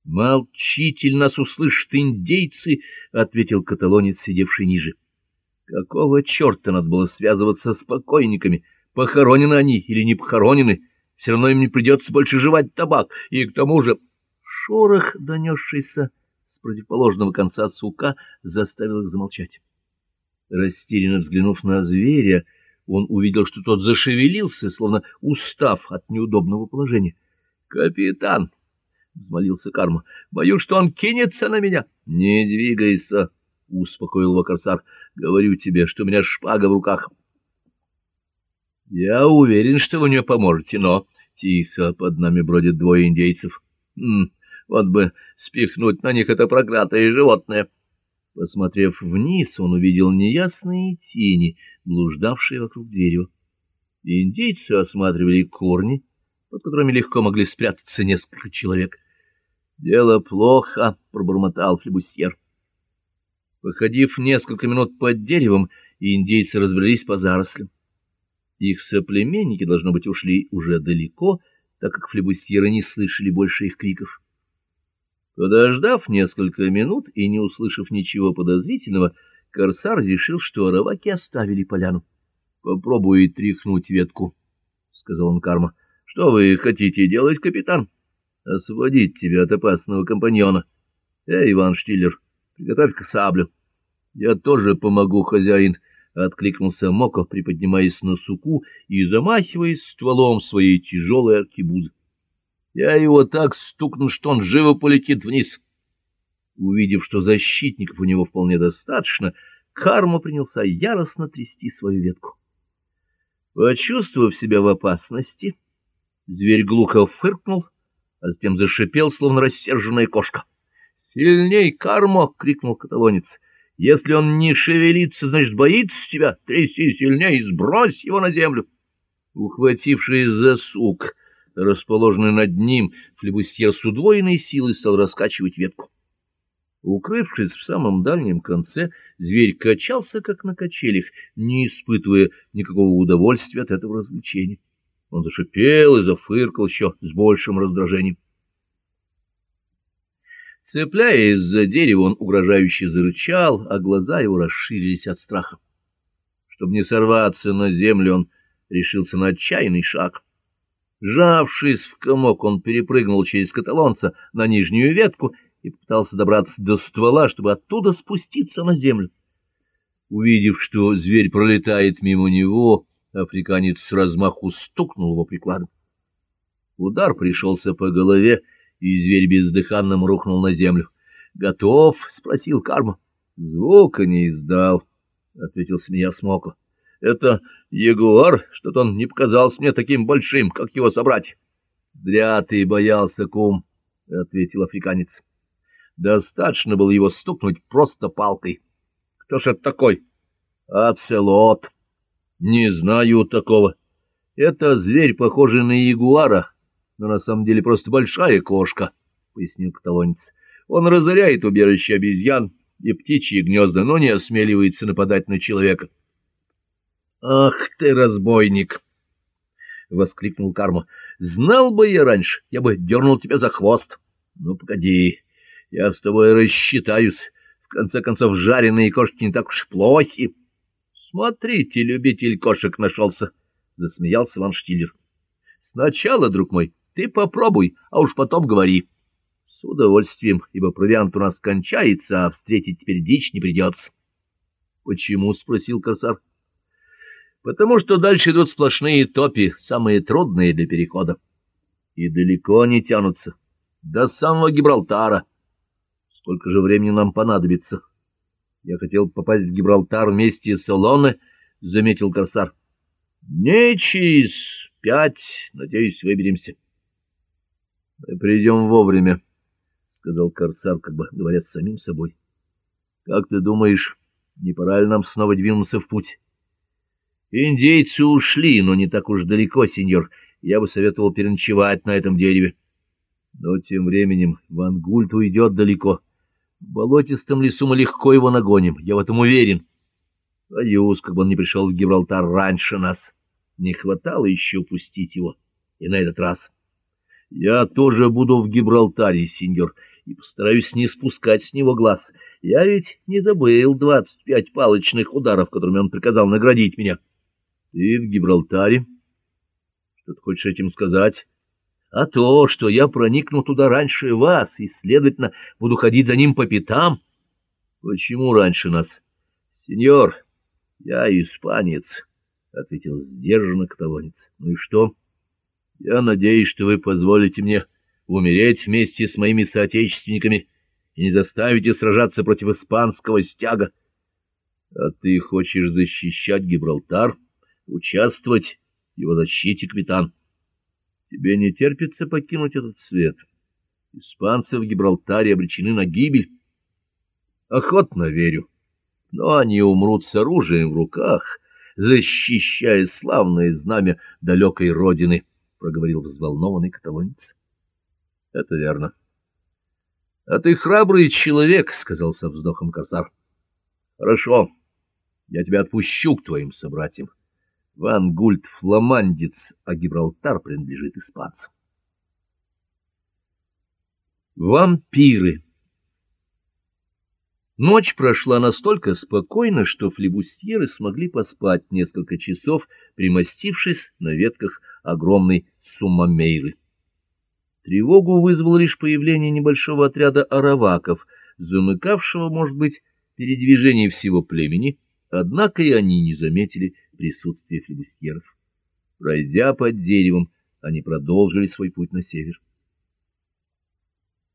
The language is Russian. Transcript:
— Молчите, нас услышат индейцы, — ответил каталонец, сидевший ниже. — Какого черта надо было связываться с покойниками? Похоронены они или не похоронены? Все равно им не придется больше жевать табак, и к тому же... Шорох, донесшийся с противоположного конца сука, заставил их замолчать. Растерянно взглянув на зверя, он увидел, что тот зашевелился, словно устав от неудобного положения. — Капитан! — взмолился Карма. — Боюсь, что он кинется на меня. — Не двигайся! — успокоил его корсар. — Говорю тебе, что у меня шпага в руках. — Я уверен, что вы мне поможете, но... Тихо, под нами бродят двое индейцев. Вот бы спихнуть на них это проклятое животное. Посмотрев вниз, он увидел неясные тени, блуждавшие вокруг дерева. Индейцы осматривали корни, под которыми легко могли спрятаться несколько человек. — Дело плохо, — пробормотал флебусьер. Походив несколько минут под деревом, индейцы разбрелись по зарослям. Их соплеменники, должно быть, ушли уже далеко, так как флебусьеры не слышали больше их криков. Подождав несколько минут и не услышав ничего подозрительного, корсар решил, что араваки оставили поляну. — Попробуй тряхнуть ветку, — сказал он Карма. — Что вы хотите делать, капитан? — Освободить тебя от опасного компаньона. — Эй, Иван Штиллер, приготовь-ка саблю. — Я тоже помогу, хозяин, — откликнулся Моков, приподнимаясь на суку и замахиваясь стволом своей тяжелой аркебузы. Я его так стукну, что он живо полетит вниз. Увидев, что защитников у него вполне достаточно, Карма принялся яростно трясти свою ветку. Почувствовав себя в опасности, зверь глухо фыркнул, а затем зашипел, словно рассерженная кошка. «Сильней, Кармо!» — крикнул каталонец. «Если он не шевелится, значит, боится тебя. Тряси сильнее и сбрось его на землю!» Ухватившись за сук, расположенный над ним, флебусьер с удвоенной силой стал раскачивать ветку. Укрывшись в самом дальнем конце, зверь качался, как на качелях, не испытывая никакого удовольствия от этого развлечения. Он зашипел и зафыркал еще с большим раздражением. Цепляясь за дерево, он угрожающе зарычал, а глаза его расширились от страха. Чтобы не сорваться на землю, он решился на отчаянный шаг — Сжавшись в комок, он перепрыгнул через каталонца на нижнюю ветку и попытался добраться до ствола, чтобы оттуда спуститься на землю. Увидев, что зверь пролетает мимо него, африканец с размаху стукнул его прикладом. Удар пришелся по голове, и зверь бездыханным рухнул на землю. «Готов?» — спросил Карма. «Звука не издал», — ответил смея Смока. Это ягуар, что-то он не показался мне таким большим, как его собрать. — Зря ты боялся, кум, — ответил африканец. — Достаточно было его стукнуть просто палкой. — Кто ж это такой? — Ацелот. — Не знаю такого. Это зверь, похожий на ягуара, но на самом деле просто большая кошка, — пояснил каталонец. Он разоряет убежище обезьян и птичьи гнезда, но не осмеливается нападать на человека. —— Ах ты, разбойник! — воскликнул Карма. — Знал бы я раньше, я бы дернул тебя за хвост. Ну, погоди, я с тобой рассчитаюсь. В конце концов, жареные кошки не так уж плохи. — Смотрите, любитель кошек нашелся, — засмеялся Ван Штиллер. — Сначала, друг мой, ты попробуй, а уж потом говори. — С удовольствием, ибо провиант у нас кончается, а встретить теперь дичь не придется. — Почему? — спросил корсар. — потому что дальше идут сплошные топи, самые трудные для перехода. И далеко они тянутся, до самого Гибралтара. Сколько же времени нам понадобится? Я хотел попасть в Гибралтар вместе с Солоне, — заметил Корсар. — Не через пять, надеюсь, выберемся. — Мы придем вовремя, — сказал Корсар, как бы говоря с самим собой. — Как ты думаешь, не пора ли нам снова двинуться в путь? Индейцы ушли, но не так уж далеко, сеньор. Я бы советовал переночевать на этом дереве. Но тем временем Ван Гульт уйдет далеко. В болотистом лесу мы легко его нагоним, я в этом уверен. Боюсь, как бы он не пришел в Гибралтар раньше нас. Не хватало еще упустить его. И на этот раз. Я тоже буду в Гибралтаре, сеньор, и постараюсь не спускать с него глаз. Я ведь не забыл двадцать пять палочных ударов, которыми он приказал наградить меня. Ты в Гибралтаре? Что ты хочешь этим сказать? А то, что я проникну туда раньше вас, и, следовательно, буду ходить за ним по пятам. Почему раньше нас? Сеньор, я испанец, — ответил сдержанно каталонец. Ну и что? Я надеюсь, что вы позволите мне умереть вместе с моими соотечественниками и не заставите сражаться против испанского стяга. А ты хочешь защищать Гибралтар, участвовать в его защите, капитан? Тебе не терпится покинуть этот свет. Испанцы в Гибралтаре обречены на гибель. Охотно верю, но они умрут с оружием в руках, защищая славное знамя далекой родины, — проговорил взволнованный каталонец. — Это верно. — А ты храбрый человек, — сказал со вздохом корсар. — Хорошо, я тебя отпущу к твоим собратьям. Ван Гульт — фламандец, а Гибралтар принадлежит испанцам. Вампиры Ночь прошла настолько спокойно, что флебустьеры смогли поспать несколько часов, примостившись на ветках огромной суммамейры. Тревогу вызвало лишь появление небольшого отряда араваков, замыкавшего, может быть, передвижение всего племени, однако и они не заметили присутствия флебустьеров. Пройдя под деревом, они продолжили свой путь на север.